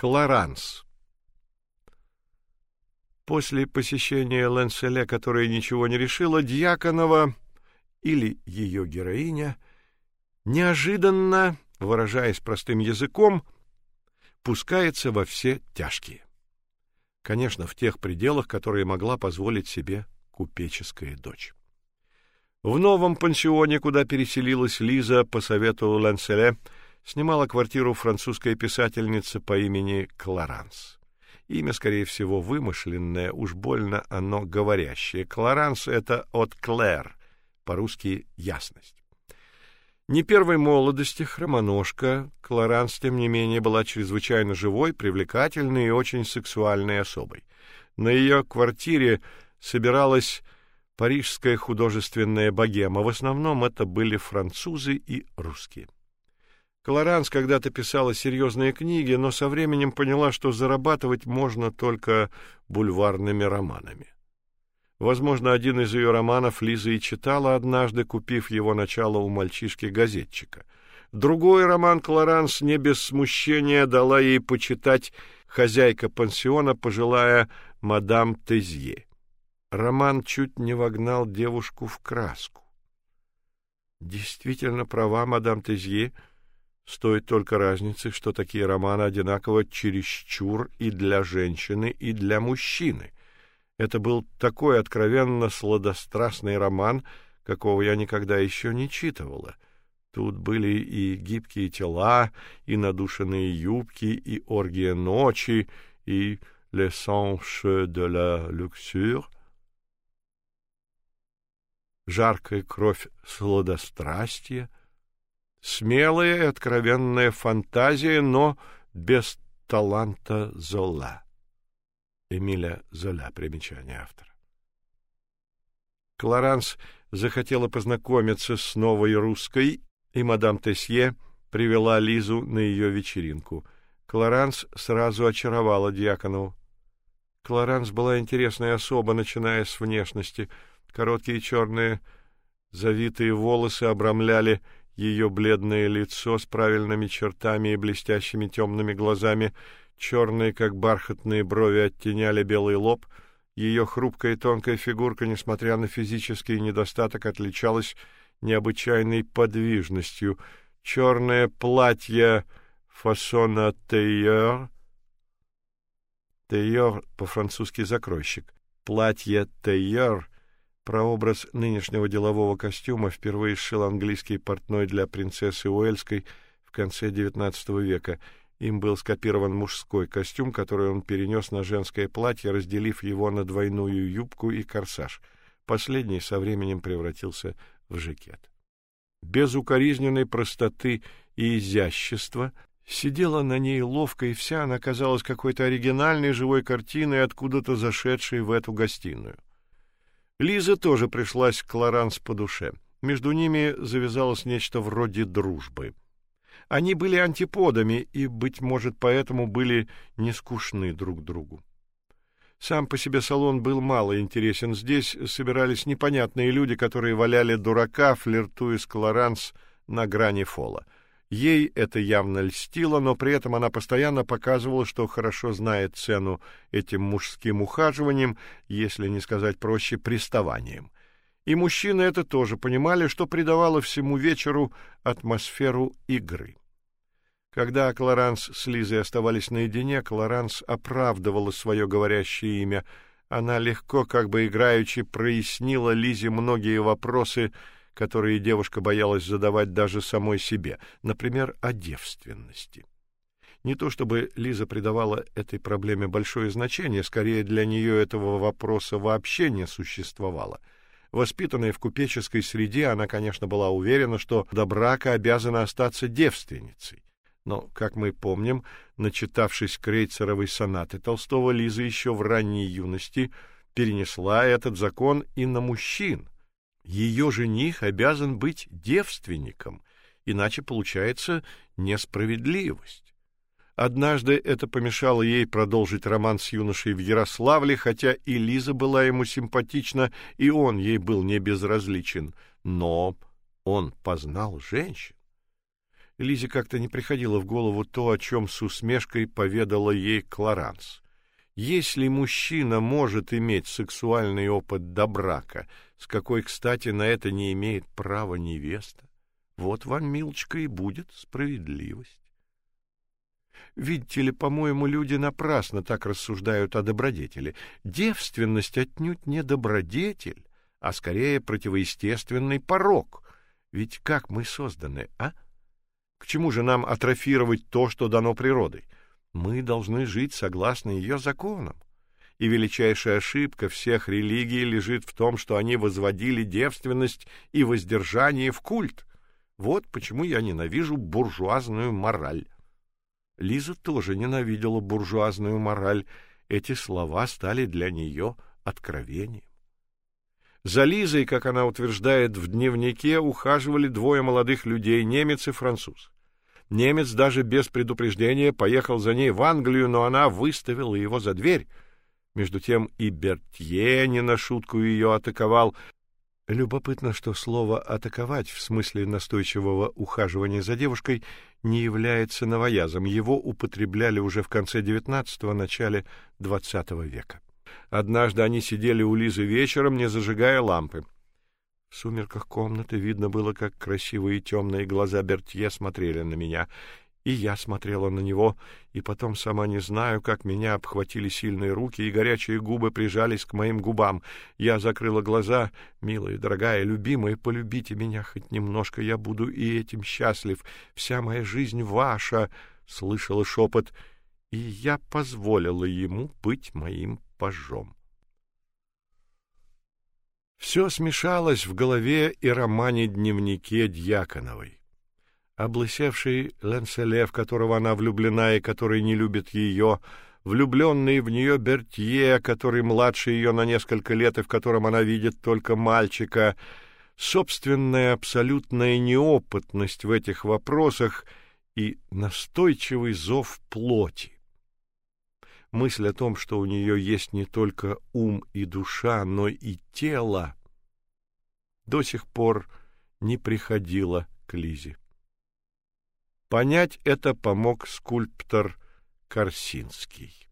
Кларанс. После посещения Ленселе, которая ничего не решила, Дьяконова или ее героиня неожиданно, выражаясь простым языком, пускается во все тяжкие. Конечно, в тех пределах, которые могла позволить себе купеческая дочь. В новом пансионе, куда переселилась Лиза по совету Ленселе, снимала квартиру французская писательница по имени Кларанс. Имя, скорее всего, вымышленное, уж больно оно говорящее. Кларанс это от Клэр, по-русски ясность. Не первой молодости хромоножка, Кларанс тем не менее была чрезвычайно живой, привлекательной и очень сексуальной особой. На ее квартире собиралась парижская художественная богема. В основном это были французы и русские. Кларанс когда-то писала серьезные книги, но со временем поняла, что зарабатывать можно только бульварными романами. Возможно, один из ее романов Лиза и читала однажды, купив его начало у мальчишки-газетчика. Другой роман Кларанс не без смущения дала ей почитать хозяйка пансиона, пожилая мадам Тезье. Роман чуть не вогнал девушку в краску. Действительно права мадам Тезье — Стоит только разницы, что такие романы одинаково чересчур и для женщины, и для мужчины. Это был такой откровенно сладострастный роман, какого я никогда еще не читывала. Тут были и гибкие тела, и надушенные юбки, и оргия ночи, и «Le songe de la luxure», жаркая кровь сладострастия — Смелая и откровенная фантазия, но без таланта Зола. Эмиля Золя, примечание автора. Кларанс захотела познакомиться с новой русской, и мадам Тесье привела Лизу на ее вечеринку. Кларанс сразу очаровала Дьяконову. Кларанс была интересной особа, начиная с внешности. Короткие черные завитые волосы обрамляли ее бледное лицо с правильными чертами и блестящими темными глазами, черные, как бархатные брови, оттеняли белый лоб. Ее хрупкая и тонкая фигурка, несмотря на физический недостаток, отличалась необычайной подвижностью. Черное платье фасона «Тейер» «Тейер» по-французски «закройщик». Платье «Тейер» Прообраз нынешнего делового костюма впервые сшил английский портной для принцессы Уэльской в конце XIX века. Им был скопирован мужской костюм, который он перенес на женское платье, разделив его на двойную юбку и корсаж. Последний со временем превратился в жакет. Без укоризненной простоты и изящества сидела на ней ловко, и вся она казалась какой-то оригинальной живой картиной, откуда-то зашедшей в эту гостиную. Лиза тоже пришлась к Лоранс по душе. Между ними завязалось нечто вроде дружбы. Они были антиподами и, быть может, поэтому были не скучны друг другу. Сам по себе салон был мало интересен. Здесь собирались непонятные люди, которые валяли дурака, флиртуя с Клоранс на грани фола. Ей это явно льстило, но при этом она постоянно показывала, что хорошо знает цену этим мужским ухаживаниям, если не сказать проще, приставаниям. И мужчины это тоже понимали, что придавало всему вечеру атмосферу игры. Когда Кларанс с Лизой оставались наедине, Кларанс оправдывала свое говорящее имя. Она легко, как бы играючи, прояснила Лизе многие вопросы, которые девушка боялась задавать даже самой себе, например, о девственности. Не то чтобы Лиза придавала этой проблеме большое значение, скорее для нее этого вопроса вообще не существовало. Воспитанная в купеческой среде, она, конечно, была уверена, что до брака обязана остаться девственницей. Но, как мы помним, начитавшись крейцеровой сонаты Толстого, Лиза еще в ранней юности перенесла этот закон и на мужчин, ее жених обязан быть девственником, иначе получается несправедливость. Однажды это помешало ей продолжить роман с юношей в Ярославле, хотя и Лиза была ему симпатична, и он ей был не безразличен, но он познал женщин. Лизе как-то не приходило в голову то, о чем с усмешкой поведала ей Кларанс. Если мужчина может иметь сексуальный опыт до брака, с какой, кстати, на это не имеет права невеста, вот вам, милочка, и будет справедливость. Видите ли, по-моему, люди напрасно так рассуждают о добродетели. Девственность отнюдь не добродетель, а скорее противоестественный порок. Ведь как мы созданы, а? К чему же нам атрофировать то, что дано природой? Мы должны жить согласно ее законам. И величайшая ошибка всех религий лежит в том, что они возводили девственность и воздержание в культ. Вот почему я ненавижу буржуазную мораль. Лиза тоже ненавидела буржуазную мораль. Эти слова стали для нее откровением. За Лизой, как она утверждает в дневнике, ухаживали двое молодых людей, немец и француз. Немец даже без предупреждения поехал за ней в Англию, но она выставила его за дверь. Между тем и Бертье не на шутку ее атаковал. Любопытно, что слово атаковать в смысле настойчивого ухаживания за девушкой не является новоязом. Его употребляли уже в конце XIX начале XX века. Однажды они сидели у Лизы вечером, не зажигая лампы. В сумерках комнаты видно было, как красивые темные глаза Бертье смотрели на меня, и я смотрела на него, и потом сама не знаю, как меня обхватили сильные руки, и горячие губы прижались к моим губам. Я закрыла глаза. «Милая, дорогая, любимая, полюбите меня хоть немножко, я буду и этим счастлив. Вся моя жизнь ваша!» — слышала шепот, и я позволила ему быть моим пажом. Все смешалось в голове и романе-дневнике Дьяконовой облысевший Ленселе, в которого она влюблена и который не любит ее, влюбленный в нее Бертье, который младше ее на несколько лет и в котором она видит только мальчика, собственная абсолютная неопытность в этих вопросах и настойчивый зов плоти. Мысль о том, что у нее есть не только ум и душа, но и тело, до сих пор не приходила к Лизе. Понять это помог скульптор Корсинский.